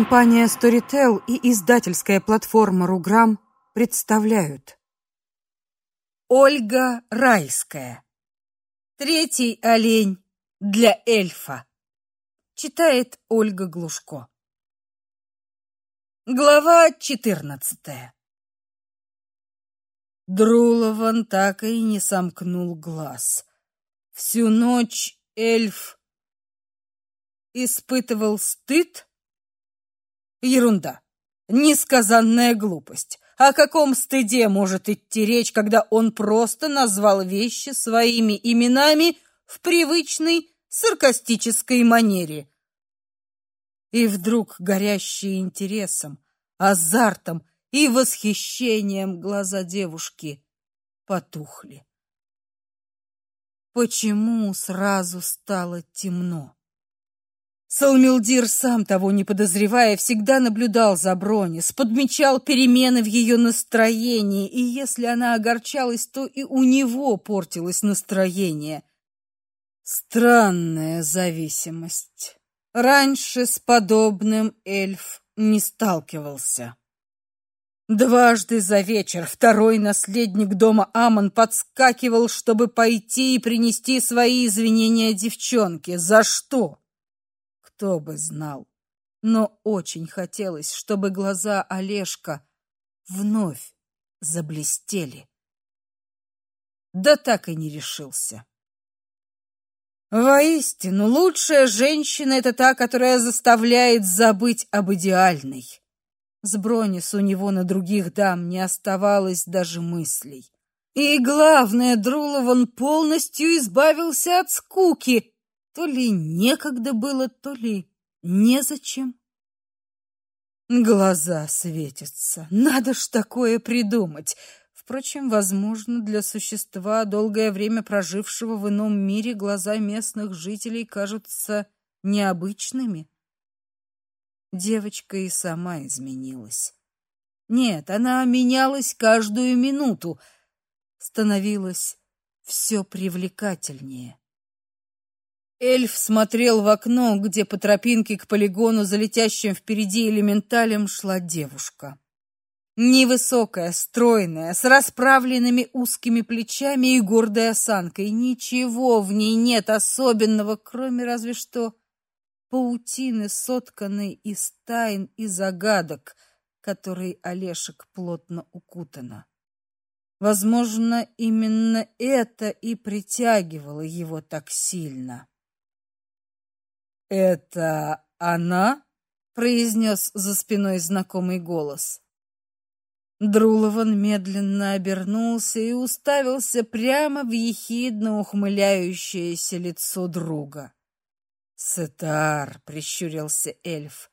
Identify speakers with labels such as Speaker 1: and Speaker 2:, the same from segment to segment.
Speaker 1: Компания Storytel и издательская платформа Руграм представляют Ольга Райская. Третий олень для эльфа. Читает Ольга Глушко. Глава 14. Друлован так и не сомкнул глаз. Всю ночь эльф испытывал стыд? Ерунда. Несказанная глупость. О каком стыде может идти речь, когда он просто назвал вещи своими именами в привычной саркастической манере? И вдруг горящие интересом, азартом и восхищением глаза девушки потухли. Почему сразу стало темно? Салмилдир, сам того не подозревая, всегда наблюдал за Бронис, подмечал перемены в ее настроении, и если она огорчалась, то и у него портилось настроение. Странная зависимость. Раньше с подобным эльф не сталкивался. Дважды за вечер второй наследник дома Амон подскакивал, чтобы пойти и принести свои извинения девчонке. За что? Кто бы знал. Но очень хотелось, чтобы глаза Олежка вновь заблестели. Да так и не решился. Воистину, лучшая женщина это та, которая заставляет забыть об идеальной. С Бронис у него на других дам не оставалось даже мыслей. И главное, Друлов полностью избавился от скуки, то ли некогда было, то ли незачем. Глаза светятся. Надо ж такое придумать. Впрочем, возможно, для существа, долгое время прожившего в ином мире, глаза местных жителей кажутся необычными. Девочка и сама изменилась. Нет, она менялась каждую минуту, становилась все привлекательнее. Эльф смотрел в окно, где по тропинке к полигону, залетящим впереди элементалем, шла девушка. Невысокая, стройная, с расправленными узкими плечами и гордой осанкой. Ничего в ней нет особенного, кроме разве что паутины, сотканной из тайн и загадок, которой Олешек плотно укутана. Возможно, именно это и притягивало его так сильно. Это она, произнес за спиной знакомый голос. Друлован медленно обернулся и уставился прямо в ехидно ухмыляющееся лицо друга. "Сетар", прищурился эльф.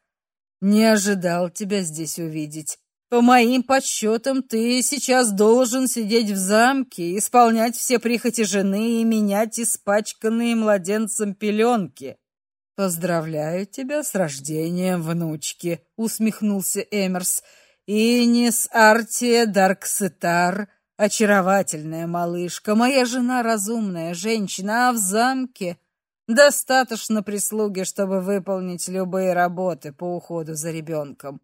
Speaker 1: "Не ожидал тебя здесь увидеть. По моим подсчетам, ты сейчас должен сидеть в замке, исполнять все прихоти жены и менять испачканные младенцем пеленки. Поздравляю тебя с рождением внучки, усмехнулся Эмерс. Инис Артия Дарксетар, очаровательная малышка, моя жена разумная женщина, а в замке достаточно прислуги, чтобы выполнить любые работы по уходу за ребенком.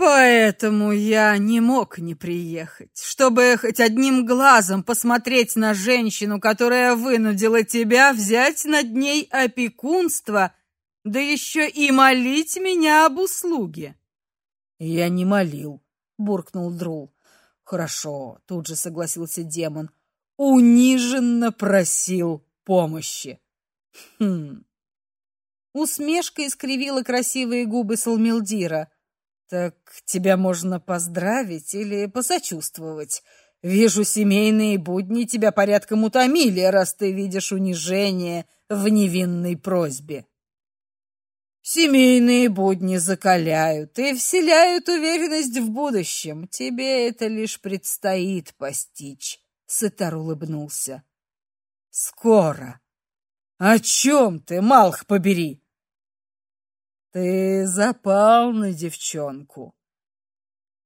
Speaker 1: Поэтому я не мог не приехать, чтобы хоть одним глазом посмотреть на женщину, которая вынудила тебя взять над ней опекунство, да еще и молить меня об услуге. Я не молил, буркнул Друл. Хорошо, тут же согласился демон. Униженно просил помощи. Хм. Усмешка искривила красивые губы Салмилдира. Так тебя можно поздравить или посочувствовать. Вижу, семейные будни тебя порядком утомили, раз ты видишь унижение в невинной просьбе. Семейные будни закаляют и вселяют уверенность в будущем. Тебе это лишь предстоит постичь. Сытар улыбнулся. Скоро. О чем ты, Малх, побери? Ты запал на девчонку.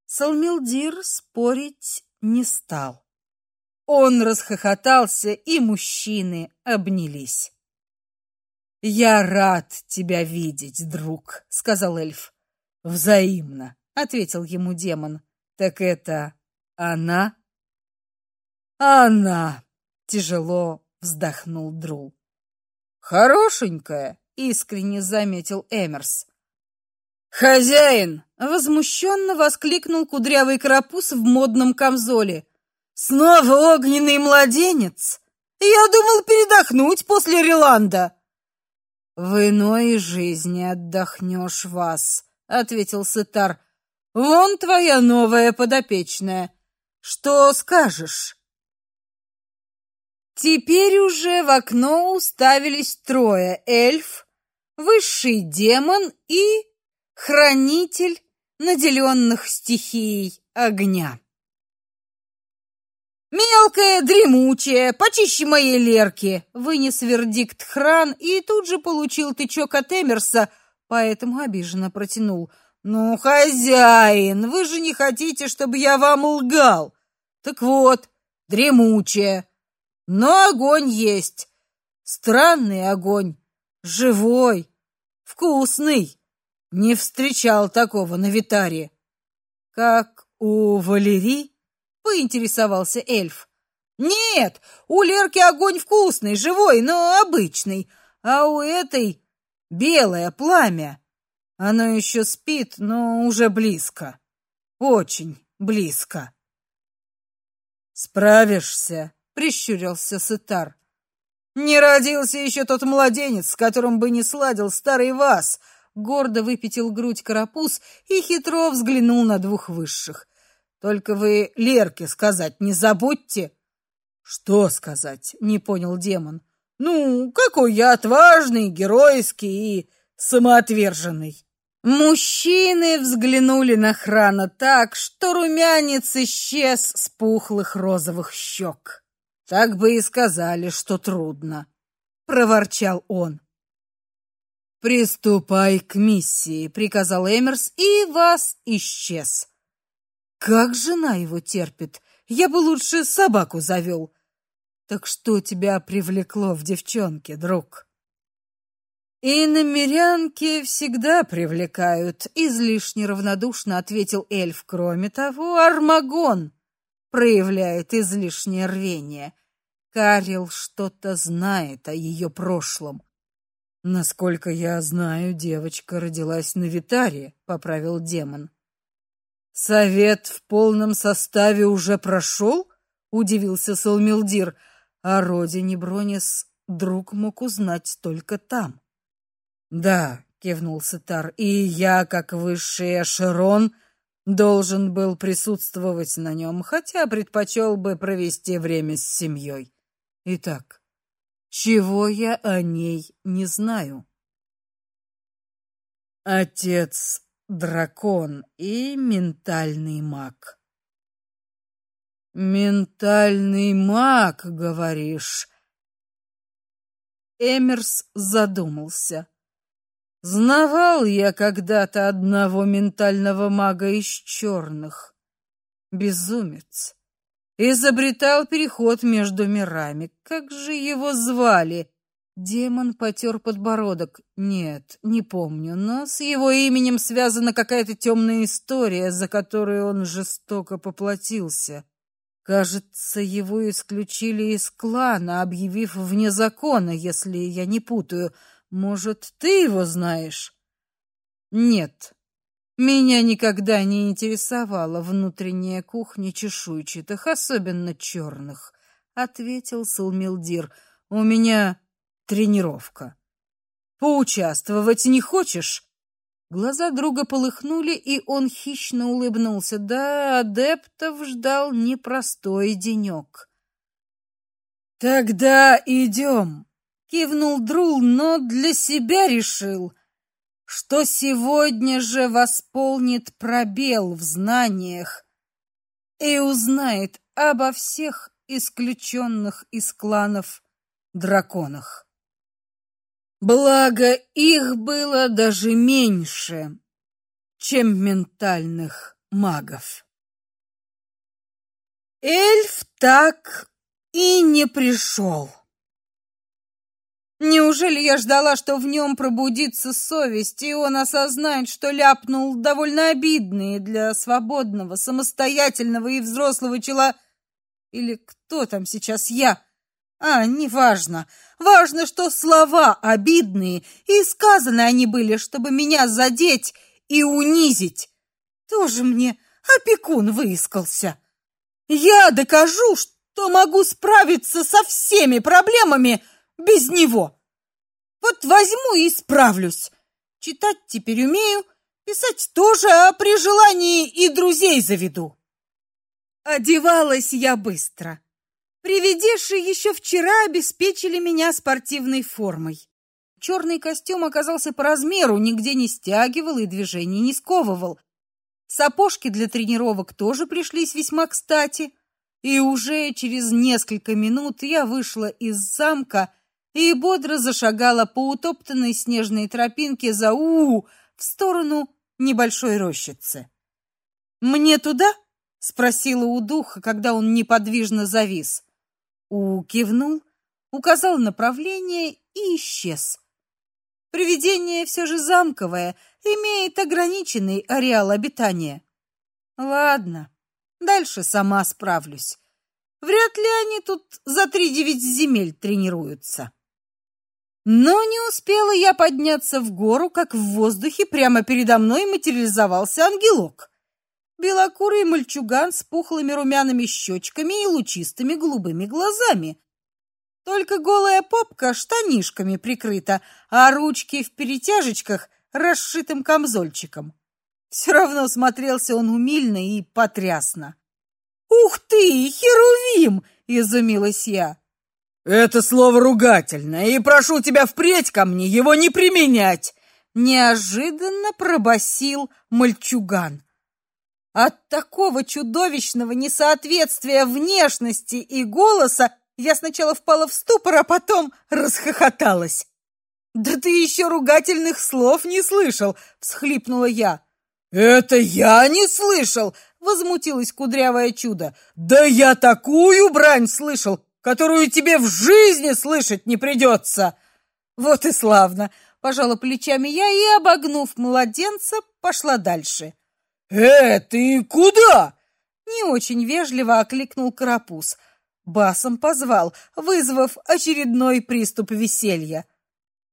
Speaker 1: Салмилдир спорить не стал. Он расхохотался, и мужчины обнялись. Я рад тебя видеть, друг, сказал эльф. Взаимно, ответил ему демон. Так это она? Она, тяжело вздохнул Друл. Хорошенькая, искренне заметил Эмерс. Хозяин, возмущенно воскликнул кудрявый карапуз в модном камзоле. Снова огненный младенец. Я думал передохнуть после Риланда. В иной жизни отдохнешь вас, ответил Сытар. Вон твоя новая подопечная. Что скажешь? Теперь уже в окно уставились трое: эльф, высший демон и хранитель наделенных стихией огня. Мелкая, дремучая, почище моей Лерки, вынес вердикт Хран и тут же получил тычок от Эмерса, поэтому обиженно протянул: "Ну, хозяин, вы же не хотите, чтобы я вам лгал. Так вот, дремучая. Но огонь есть. Странный огонь, живой, вкусный. Не встречал такого на Витаре. Как у Валерии поинтересовался эльф. Нет, у Лерки огонь вкусный, живой, но обычный, а у этой белое пламя. Оно еще спит, но уже близко. Очень близко. Справишься, прищурился Сытар. Не родился еще тот младенец, с которым бы не сладил старый вас. Гордо выпятил грудь карапуз и хитро взглянул на двух высших. Только вы Лерке сказать не забудьте. Что сказать? Не понял демон. Ну, какой я отважный, геройский и самоотверженный. Мужчины взглянули на Храна так, что румянец исчез с пухлых розовых щек. Так бы и сказали, что трудно, проворчал он. Приступай к миссии, приказал Эмерс, и вас исчез. Как жена его терпит? Я бы лучше собаку завел. Так что тебя привлекло в девчонке, друг? И намерянки всегда привлекают, излишне равнодушно ответил эльф. Кроме того, Армагон проявляет излишнее рвение. Карил что-то знает о ее прошлом. Насколько я знаю, девочка родилась на Витаре, поправил демон. Совет в полном составе уже прошел? удивился Салмилдир. О родине Бронис друг мог узнать только там. Да, кивнул Ситар. И я, как высший эшелон, должен был присутствовать на нем, хотя предпочел бы провести время с семьей. Итак, чего я о ней не знаю? Отец дракон и ментальный маг. Ментальный маг, говоришь? Эмерс задумался. Знавал я когда-то одного ментального мага из черных. Безумец. Изобретал переход между мирами. Как же его звали? Демон потер подбородок. Нет, не помню, но с его именем связана какая-то темная история, за которую он жестоко поплатился. Кажется, его исключили из клана, объявив вне закона, если я не путаю. Может, ты его знаешь? Нет. Меня никогда не интересовала внутренняя кухня чешуйчатых, особенно черных, ответил Сулмилдир. У меня тренировка. Поучаствовать не хочешь? Глаза друга полыхнули, и он хищно улыбнулся. Да, адептов ждал непростой денек. Тогда идем, кивнул Друл, но для себя решил, что сегодня же восполнит пробел в знаниях и узнает обо всех исключенных из кланов драконах. Благо их было даже меньше, чем ментальных магов. Эльф так и не пришел. Неужели я ждала, что в нем пробудится совесть, и он осознает, что ляпнул довольно обидные для свободного, самостоятельного и взрослого чела... Или кто там сейчас я? А, неважно. Важно, что слова обидные, и сказаны они были, чтобы меня задеть и унизить. Тоже мне опекун выискался. Я докажу, что могу справиться со всеми проблемами, без него. Вот возьму и справлюсь. Читать теперь умею, писать тоже, а при желании и друзей заведу. Одевалась я быстро. Привидевшие еще вчера обеспечили меня спортивной формой. Черный костюм оказался по размеру, нигде не стягивал и движений не сковывал. Сапожки для тренировок тоже пришлись весьма кстати. И уже через несколько минут я вышла из замка и бодро зашагала по утоптанной снежной тропинке за У в сторону небольшой рощицы. Мне туда? спросила у духа, когда он неподвижно завис. У кивнул, указал направление и исчез. Привидение все же замковое, имеет ограниченный ареал обитания. Ладно, дальше сама справлюсь. Вряд ли они тут за три девять земель тренируются. Но не успела я подняться в гору, как в воздухе прямо передо мной материализовался ангелок. Белокурый мальчуган с пухлыми румяными щечками и лучистыми голубыми глазами. Только голая попка штанишками прикрыта, а ручки в перетяжечках расшитым камзольчиком. Все равно смотрелся он умильно и потрясно. «Ух ты, Херувим!» — изумилась я.
Speaker 2: Это слово ругательное, и прошу тебя впредь ко мне его не применять,
Speaker 1: неожиданно пробасил мальчуган. От такого чудовищного несоответствия внешности и голоса я сначала впала в ступор, а потом расхохоталась. Да ты еще ругательных слов не слышал, всхлипнула я.
Speaker 2: Это я не слышал,
Speaker 1: возмутилось кудрявое чудо.
Speaker 2: Да я такую брань слышал, которую тебе в жизни слышать не придется!»
Speaker 1: Вот и славно, пожала плечами я и, обогнув младенца, пошла дальше.
Speaker 2: Э, ты куда?
Speaker 1: Не очень вежливо окликнул карапуз. Басом позвал, вызвав очередной приступ веселья.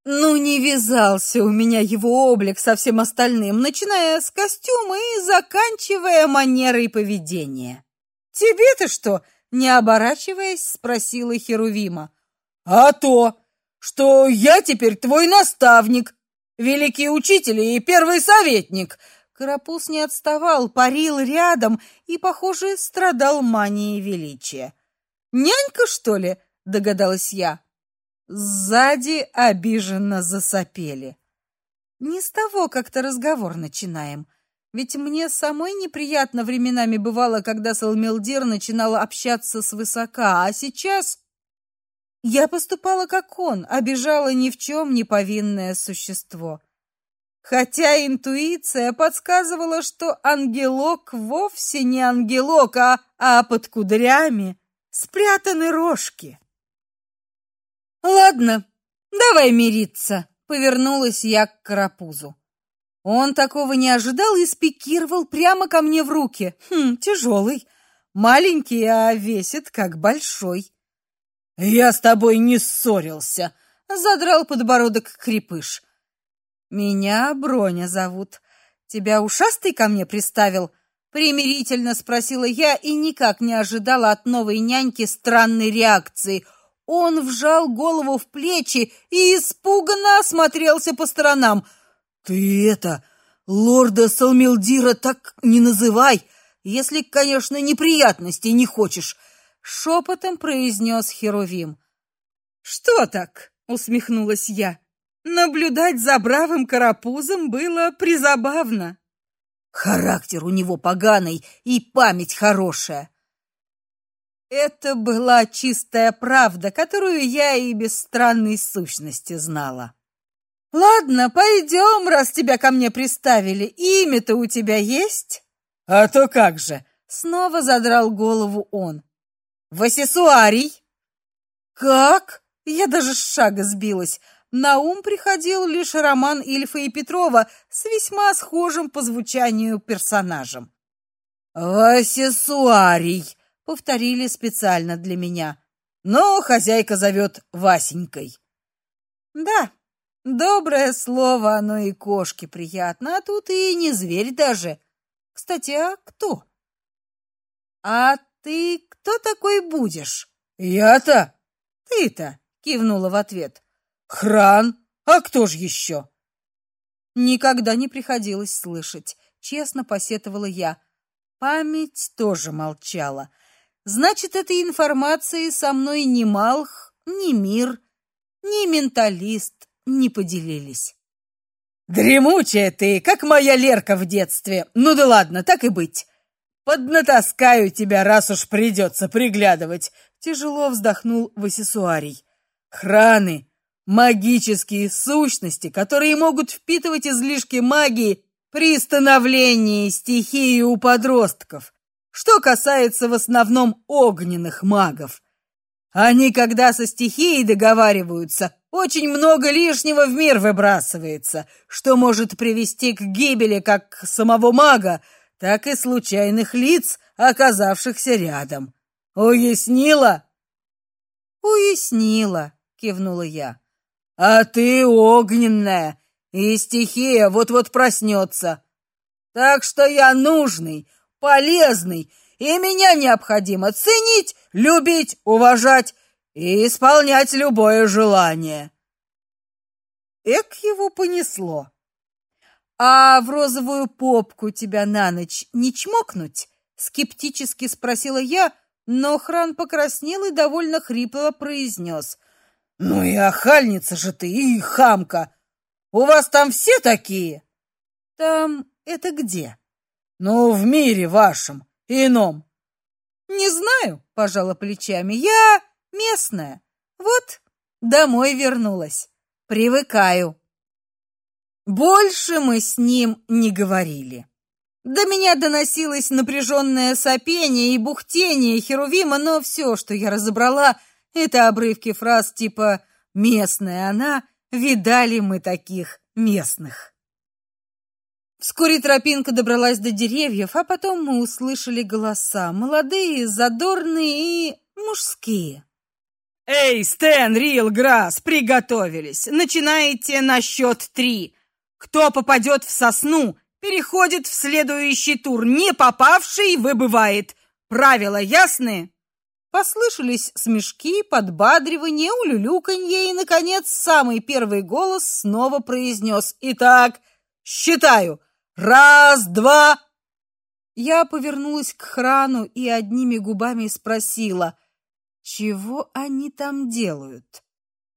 Speaker 1: Ну не вязался у меня его облик со всем остальным, начиная с костюма и заканчивая манерой поведения. Тебе-то что? Не оборачиваясь, спросила Херувима.
Speaker 2: А то, что я теперь твой наставник, великий учитель и первый советник.
Speaker 1: Карапуз не отставал, парил рядом и, похоже, страдал манией величия. Нянька, что ли? догадалась я. Сзади обиженно засопели. Не с того как-то разговор начинаем. Ведь мне самой неприятно временами бывало, когда Салмелдир начинала общаться с высока, а сейчас я поступала как он, обижала ни в чем не повинное существо. Хотя интуиция подсказывала, что ангелок вовсе не ангелок, а, а под кудрями спрятаны рожки. Ладно, давай мириться, повернулась я к карапузу. Он такого не ожидал и спикировал прямо ко мне в руки. Хм, тяжелый, маленький, а весит как большой.
Speaker 2: Я с тобой не ссорился,
Speaker 1: задрал подбородок крепыш. Меня Броня зовут. Тебя ушастый ко мне приставил? примирительно спросила я и никак не ожидала от новой няньки странной реакции. Он вжал голову в плечи и испуганно осмотрелся по сторонам.
Speaker 2: Ты это, лорда Салмилдира так не называй, если, конечно, неприятностей не хочешь, шепотом произнес Херувим.
Speaker 1: Что так? усмехнулась я. Наблюдать за бравым карапузом было призабавно.
Speaker 2: Характер у него поганый и память хорошая.
Speaker 1: Это была чистая правда, которую я и без странной сущности знала. Ладно, пойдем, раз тебя ко мне приставили. Имя-то у тебя есть?
Speaker 2: А то как же?
Speaker 1: Снова задрал голову он. Васисуарий.
Speaker 2: Как?
Speaker 1: Я даже с шага сбилась. На ум приходил лишь роман Ильфа и Петрова с весьма схожим по звучанию персонажем. «Васисуарий», — повторили специально для меня. Но хозяйка зовет Васенькой. Да, доброе слово, оно и кошке приятно, а тут и не зверь даже. Кстати, а кто? А ты кто такой будешь?
Speaker 2: Я-то?
Speaker 1: Ты-то, кивнула в ответ.
Speaker 2: Хран, а кто ж еще?
Speaker 1: Никогда не приходилось слышать, честно посетовала я. Память тоже молчала. Значит, этой информацией со мной ни Малх, ни Мир, ни менталист не поделились.
Speaker 2: Дремучая ты, как моя Лерка в детстве. Ну да ладно, так и быть. Поднатаскаю тебя, раз уж придется приглядывать. Тяжело вздохнул Васисуарий. Храны, магические сущности, которые могут впитывать излишки магии при становлении стихии у подростков. Что касается в основном огненных магов, они, когда со стихией договариваются, очень много лишнего в мир выбрасывается, что может привести к гибели как самого мага, так и случайных лиц, оказавшихся рядом. Уяснила?
Speaker 1: Уяснила, кивнула я.
Speaker 2: А ты огненная, и стихия вот-вот проснется. Так что я нужный, полезный, и меня необходимо ценить, любить, уважать и исполнять любое желание.
Speaker 1: Эк его понесло. А в розовую попку тебя на ночь не чмокнуть? скептически спросила я, но Хран покраснел и довольно хрипло произнес.
Speaker 2: Ну и охальница же ты, и хамка. У вас там все такие?
Speaker 1: Там это где?
Speaker 2: Ну, в мире вашем, ином.
Speaker 1: Не знаю, пожала плечами. Я местная. Вот домой вернулась. Привыкаю. Больше мы с ним не говорили. До меня доносилось напряженное сопение и бухтение Херувима, но все, что я разобрала, это обрывки фраз типа «местная она», «видали мы таких местных». Вскоре тропинка добралась до деревьев, а потом мы услышали голоса, молодые, задорные и мужские.
Speaker 2: Эй, Стэн, Рил, Грасс, приготовились. Начинаете на счет три. Кто попадет в сосну, переходит в следующий тур. Не попавший выбывает. Правила ясны?
Speaker 1: Послышались смешки, подбадривание, улюлюканье, и наконец самый первый голос снова произнес: "Итак, считаю: Раз, два. Я повернулась к храну и одними губами спросила: "Чего они там делают?"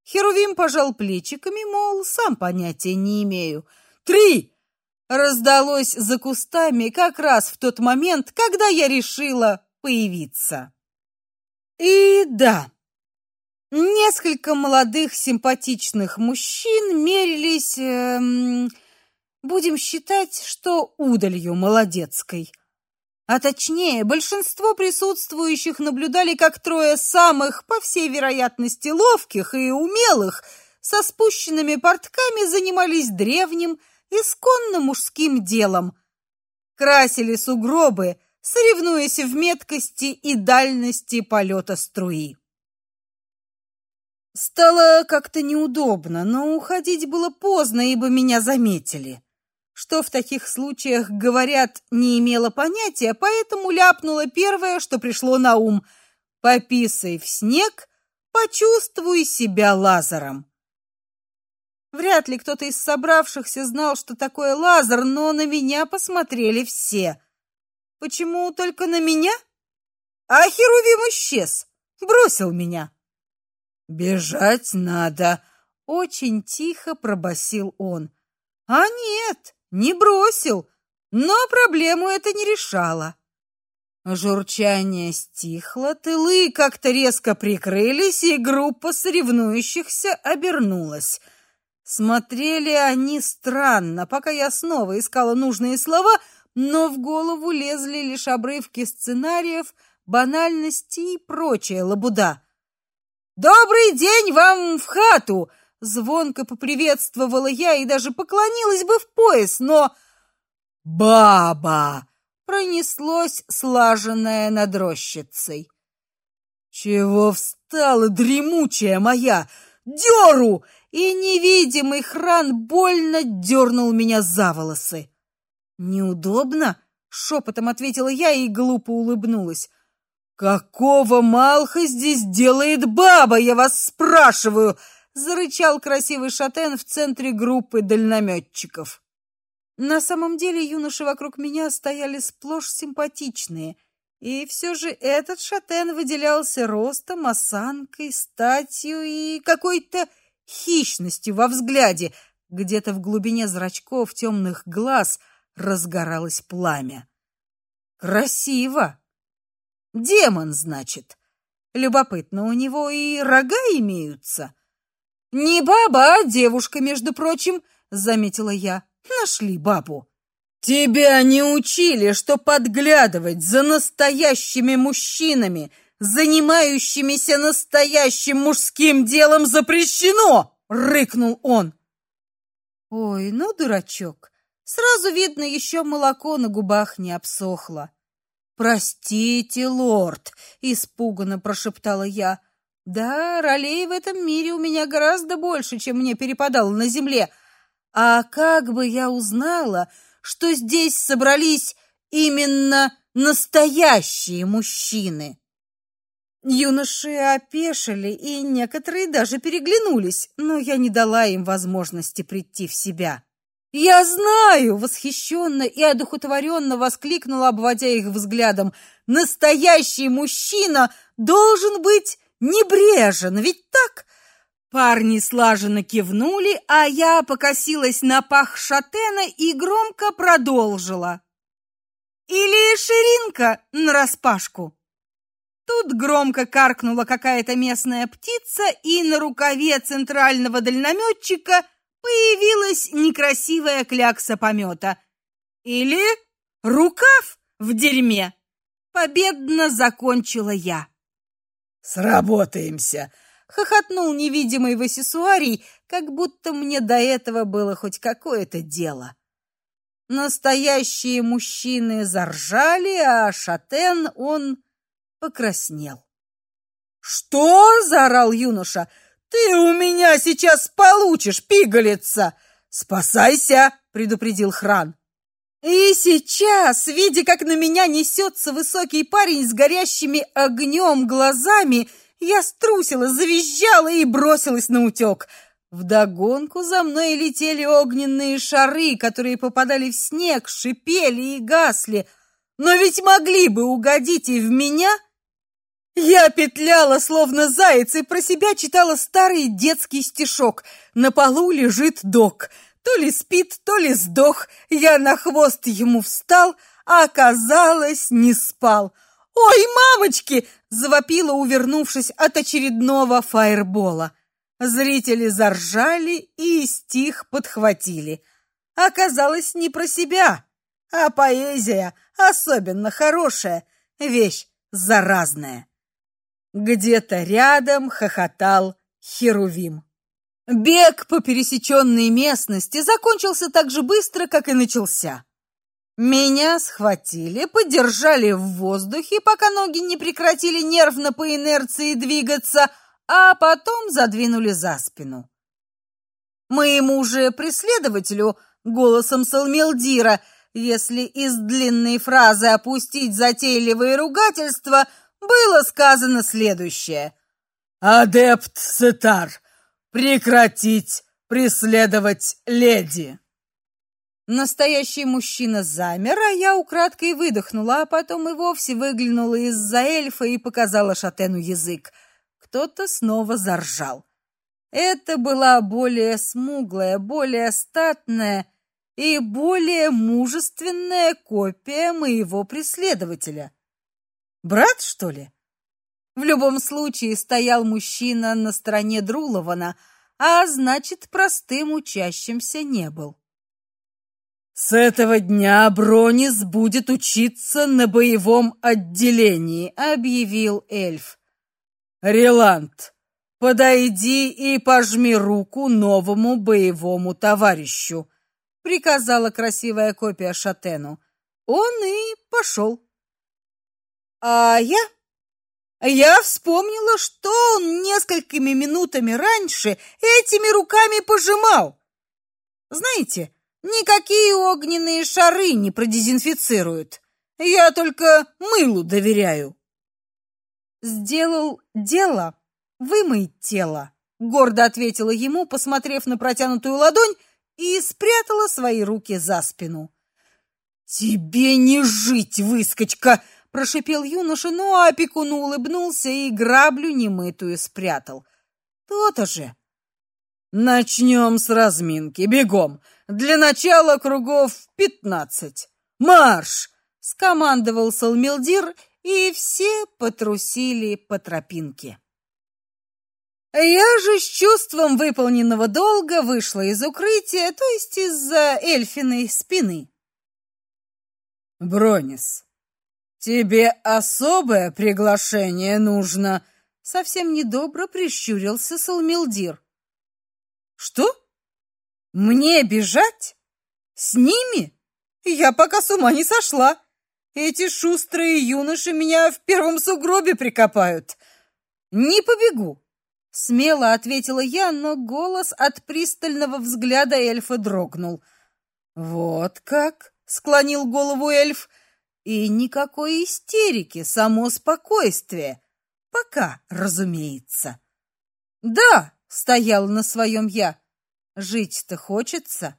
Speaker 1: Херувим пожал плечиками, мол, сам понятия не имею. "Три!" раздалось за кустами как раз в тот момент, когда я решила появиться. И да, несколько молодых симпатичных мужчин мерились эм, Будем считать, что удалью молодецкой. А точнее, большинство присутствующих наблюдали, как трое самых, по всей вероятности, ловких и умелых со спущенными портками занимались древним, исконно мужским делом. Красили сугробы, соревнуясь в меткости и дальности полета струи. Стало как-то неудобно, но уходить было поздно, ибо меня заметили. Что в таких случаях говорят, не имела понятия, поэтому ляпнула первое, что пришло на ум: пописай в снег, почувствуй себя лазером. Вряд ли кто-то из собравшихся знал, что такое лазер, но на меня посмотрели все. Почему только на меня? А Херувим исчез, бросил меня. Бежать надо, очень тихо пробасил он. А нет, не бросил, но проблему это не решало. Журчание стихло, тылы как-то резко прикрылись, и группа соревнующихся обернулась. Смотрели они странно, пока я снова искала нужные слова, но в голову лезли лишь обрывки сценариев, банальности и прочая лабуда. Добрый день вам в хату, звонко поприветствовала я и даже поклонилась бы в пояс, но баба пронеслось слаженное над рощицей. Чего встала, дремучая моя? Дёру! И невидимый хран больно дернул меня за волосы. Неудобно, шепотом ответила я и глупо улыбнулась. Какого малха здесь делает баба, я вас спрашиваю, зарычал красивый шатен в центре группы дальномётчиков. На самом деле юноши вокруг меня стояли сплошь симпатичные, и все же этот шатен выделялся ростом, осанкой, статью и какой-то хищностью во взгляде. Где-то в глубине зрачков темных глаз разгоралось пламя. Красиво. Демон, значит. Любопытно, у него и рога имеются. Не баба, а девушка, между прочим, заметила я. Нашли бабу. Тебя не учили, что подглядывать за настоящими мужчинами, занимающимися настоящим мужским делом запрещено, рыкнул он. Ой, ну дурачок. Сразу видно, еще молоко на губах не обсохло. Простите, лорд, испуганно прошептала я. Да, ролей в этом мире у меня гораздо больше, чем мне перепадало на земле. А как бы я узнала, что здесь собрались именно настоящие мужчины? Юноши опешили, и некоторые даже переглянулись, но я не дала им возможности прийти в себя. «Я знаю!» — восхищенно и одухотворенно воскликнула, обводя их взглядом. «Настоящий мужчина должен быть небрежен, ведь так?» Парни слаженно кивнули, а я покосилась на пах шатена и громко продолжила. Или ширинка нараспашку. Тут громко каркнула какая-то местная птица, и на рукаве центрального дальномётчика появилась некрасивая клякса помета. Или рукав в дерьме. Победно закончила я.
Speaker 2: Сработаемся,
Speaker 1: хохотнул невидимый Васисуарий, как будто мне до этого было хоть какое-то дело. Настоящие мужчины заржали, а Шатен он покраснел. "Что?" заорал юноша. "Ты у меня сейчас получишь, пигалица! Спасайся!" предупредил Хран. И сейчас, видя, как на меня несется высокий парень с горящими огнем глазами, я струсила, завизжала и бросилась на утек. Вдогонку за мной летели огненные шары, которые попадали в снег, шипели и гасли. Но ведь могли бы угодить и в меня. Я петляла, словно заяц, и про себя читала старый детский стишок. На полу лежит док. То ли спит, то ли сдох. Я на хвост ему встал, а оказалось, не спал. «Ой, мамочки!» – завопила, увернувшись от очередного фаербола. Зрители заржали и стих подхватили. Оказалось, не про себя, а поэзия, особенно хорошая, вещь заразная. Где-то рядом хохотал Херувим. Бег по пересеченной местности закончился так же быстро, как и начался. Меня схватили, подержали в воздухе, пока ноги не прекратили нервно по инерции двигаться, а потом задвинули за спину. Моему же преследователю голосом Салмелдира, если из длинной фразы опустить затейливые ругательства, было сказано следующее: "Адепт Сетар, прекратить преследовать леди". Настоящий мужчина замер, а я украдкой выдохнула, а потом и вовсе выглянула из-за эльфа и показала шатену язык. Кто-то снова заржал. Это была более смуглая, более статная и более мужественная копия моего преследователя. Брат, что ли? В любом случае стоял мужчина на стороне Друлована, а значит, простым учащимся не был. С этого дня Бронис будет учиться на боевом отделении, объявил эльф. Реланд,
Speaker 2: подойди и пожми руку новому боевому товарищу, приказала красивая копия Шатену. Он и пошел. А я я вспомнила, что он несколькими минутами раньше этими руками пожимал. Знаете, никакие огненные шары не продезинфицируют. Я только мылу доверяю. Сделал дело, вымой тело, гордо ответила ему, посмотрев на протянутую ладонь и спрятала свои руки за спину. Тебе не жить, выскочка, прошипел юноша, но опекуну улыбнулся и граблю немытую спрятал. То-то же. Начнем с разминки, бегом. Для начала кругов пятнадцать. Марш! скомандовал Салмилдир, и все потрусили по тропинке. Я же с чувством выполненного долга вышла из укрытия, то есть из-за эльфиной спины. Бронис, тебе особое приглашение нужно, совсем недобро прищурился Салмилдир. Что? Мне бежать? С ними? Я пока с ума не сошла. Эти шустрые юноши меня в первом сугробе прикопают. Не побегу. Смело ответила я, но голос от пристального взгляда эльфа дрогнул. Вот как, склонил голову эльф. И никакой истерики, само спокойствие. Пока, разумеется. Да, стоял на своем я. Жить-то хочется.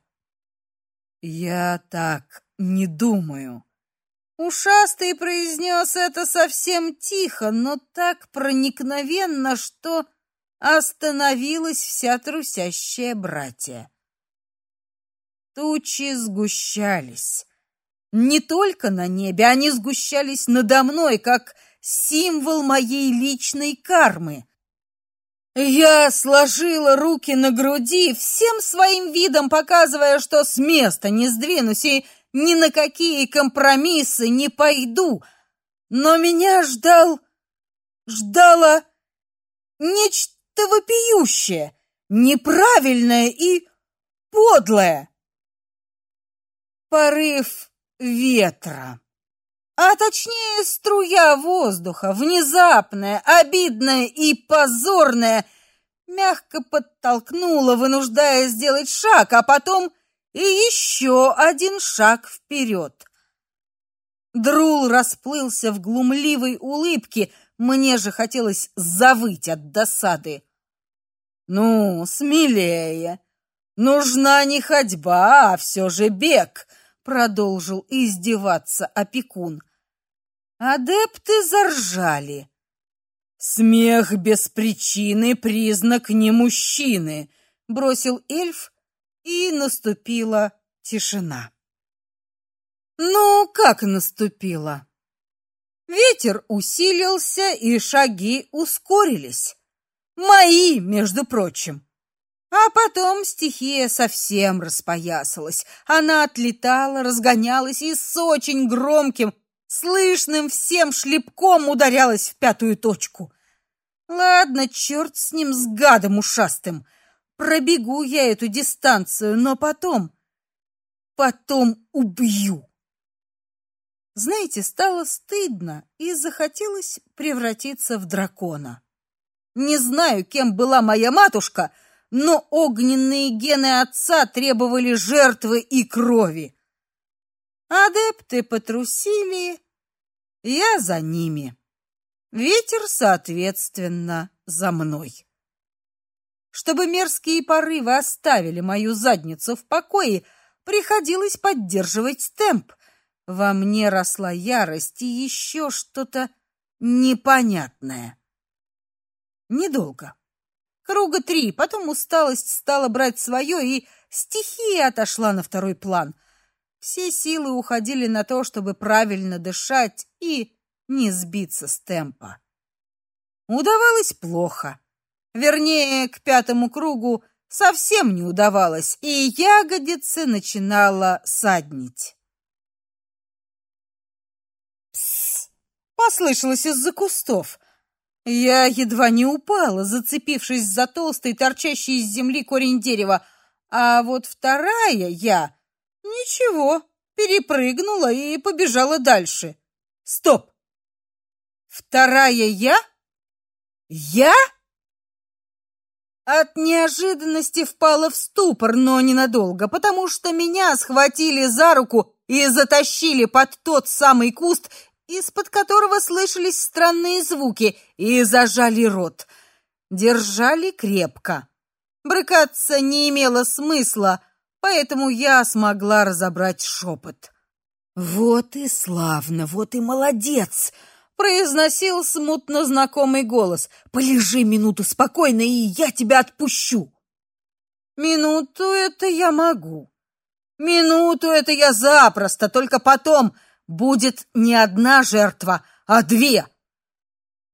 Speaker 2: Я так не думаю. Ушастый произнес это совсем тихо, но так проникновенно, что остановилась вся трусящая братья. Тучи сгущались. Не только на небе, они сгущались надо мной, как символ моей личной кармы. Я сложила руки на груди, всем своим видом показывая, что с места не сдвинусь и ни на какие компромиссы не пойду. Но меня ждал... ждало нечто вопиющее, неправильное и подлое. Порыв ветра. А точнее, струя воздуха, внезапная, обидная и позорная, мягко подтолкнула, вынуждая сделать шаг, а потом и еще один шаг вперед. Друл расплылся в глумливой улыбке, мне же хотелось завыть от досады. Ну, смелее. Нужна не ходьба, а все же бег, продолжил издеваться опекун. Адепты заржали. Смех без причины признак не мужчины, бросил эльф и наступила тишина. Ну, как наступила? Ветер усилился, и шаги ускорились. Мои, между прочим. А потом стихия совсем распоясалась. Она отлетала, разгонялась и с очень громким, слышным всем шлепком ударялась в пятую точку. Ладно, черт с ним, с гадом ушастым. Пробегу я эту дистанцию, но потом... Потом убью. Знаете, стало стыдно и захотелось превратиться в дракона. Не знаю, кем была моя матушка, но огненные гены отца требовали жертвы и крови. Адепты потрусили, я за ними. Ветер, соответственно, за мной. Чтобы мерзкие порывы оставили мою задницу в покое, приходилось поддерживать темп. Во мне росла ярость и еще что-то непонятное. Недолго. Круга три, потом усталость стала брать свое, и стихия отошла на второй план. Все силы уходили на то, чтобы правильно дышать и не сбиться с темпа. Удавалось плохо. Вернее, к пятому кругу совсем не удавалось, и ягодицы начинала саднить. Пс! Послышалось из-за кустов.
Speaker 1: Я едва не упала, зацепившись за толстый, торчащий из земли корень дерева, а вот вторая я ничего, перепрыгнула и побежала дальше. Стоп. Вторая я? Я? От неожиданности впала в ступор, но ненадолго, потому что меня схватили за руку и затащили под тот самый куст, из-под которого слышались странные звуки, и зажали рот. Держали крепко. Брыкаться не имело смысла, поэтому я смогла разобрать шепот.
Speaker 2: «Вот и славно, вот и молодец!»
Speaker 1: произносил смутно знакомый голос.
Speaker 2: Полежи минуту спокойно, и я тебя отпущу.
Speaker 1: Минуту это я могу. Минуту это я запросто, только потом будет не одна жертва, а две.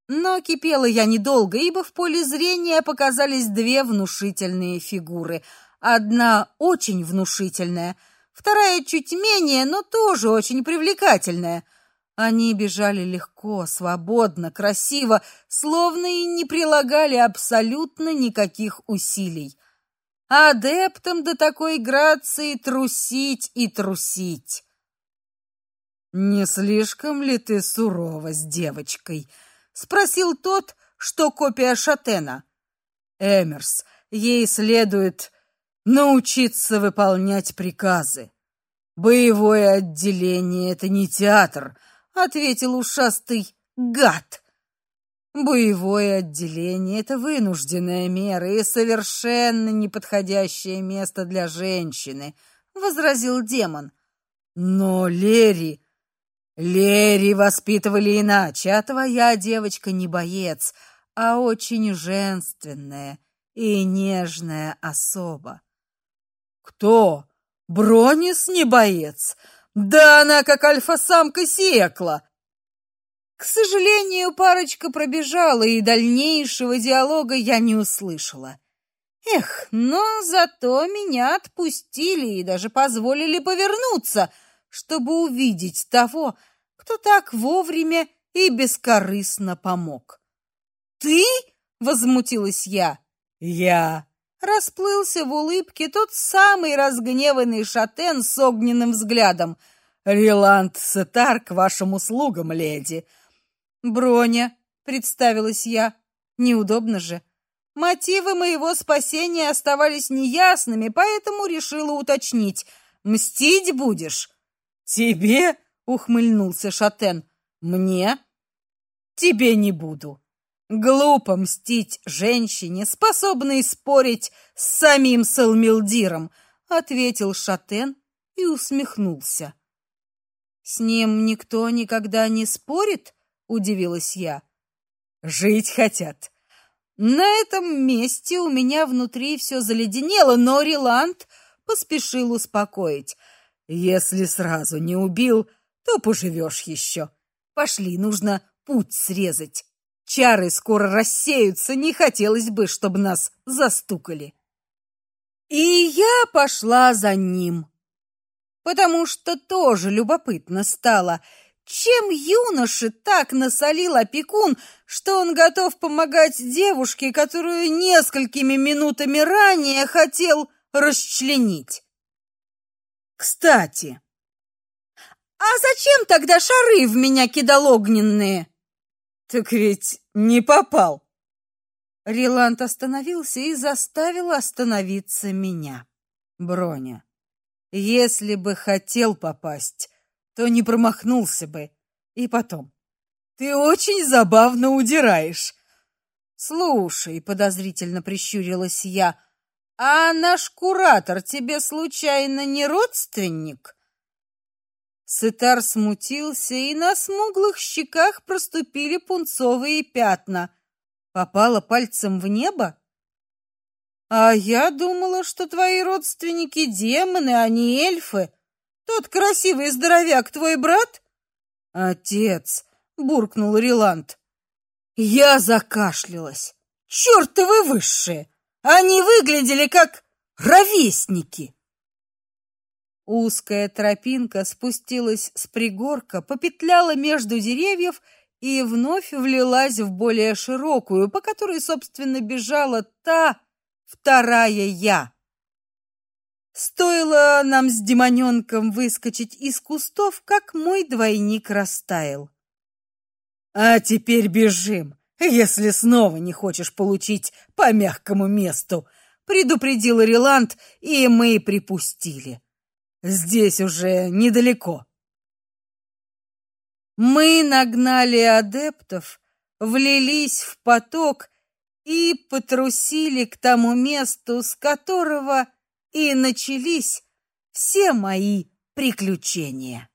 Speaker 1: Но кипела я недолго, ибо в поле зрения показались две внушительные фигуры. Одна очень внушительная, вторая чуть менее, но тоже очень привлекательная — они бежали легко, свободно, красиво, словно и не прилагали абсолютно никаких усилий. Адептам до такой грации трусить и трусить. Не слишком ли ты сурова с девочкой? спросил тот, что копия Шатена. Эмерс, ей следует научиться выполнять приказы. Боевое отделение это не театр, ответил ушастый гад. Боевое отделение это вынужденная мера и совершенно неподходящее место для женщины, возразил демон. Но Лери, Лери воспитывали иначе, а твоя девочка не боец, а очень женственная и нежная особа. Кто? Бронис не боец, да она как альфа-самка секла. К сожалению, парочка пробежала, и дальнейшего диалога я не услышала. Эх, но зато меня отпустили и даже позволили повернуться, чтобы увидеть того, кто так вовремя и бескорыстно помог. Ты? возмутилась я. Я расплылся в улыбке тот самый разгневанный шатен с огненным взглядом. Риланд Сетар к вашим услугам, леди. Броня, представилась я. Неудобно же. Мотивы моего спасения оставались неясными, поэтому решила уточнить. Мстить будешь? Тебе? Ухмыльнулся Шатен. Мне? Тебе не буду. Глупо мстить женщине, способной спорить с самим Салмилдиром, ответил Шатен и усмехнулся. С ним никто никогда не спорит, удивилась я. Жить хотят. На этом месте у меня внутри все заледенело, но Риланд поспешил успокоить. Если сразу не убил, то поживешь еще. Пошли, нужно путь срезать. Чары скоро рассеются, не хотелось бы, чтобы нас застукали. И я пошла за ним, потому что тоже любопытно стало, чем юноше так насолил опекун, что он готов помогать девушке, которую несколькими минутами ранее хотел расчленить. Кстати, а зачем тогда шары в меня кидал огненные? Так ведь не попал. Риланд остановился и заставил остановиться меня. Броня. Если бы хотел попасть, то не промахнулся бы. И потом. Ты очень забавно удираешь. Слушай, подозрительно прищурилась я. А наш куратор тебе случайно не родственник? Сытар смутился, и на смуглых щеках проступили пунцовые пятна. Попала пальцем в небо? А я думала, что твои родственники демоны, а не эльфы. Тот красивый здоровяк твой брат? Отец, буркнул Риланд. Я закашлялась. Чёртовы высшие! Они выглядели как ровесники. Узкая тропинка спустилась с пригорка, попетляла между деревьев и вновь влилась в более широкую, по которой, собственно, бежала та вторая я. Стоило нам с демоненком выскочить из кустов, как мой двойник растаял.
Speaker 2: А теперь бежим, если снова не хочешь получить по мягкому месту, предупредил Риланд, и мы припустили. Здесь уже недалеко.
Speaker 1: Мы нагнали адептов, влились в поток и потрусили к тому месту, с которого и начались все мои приключения.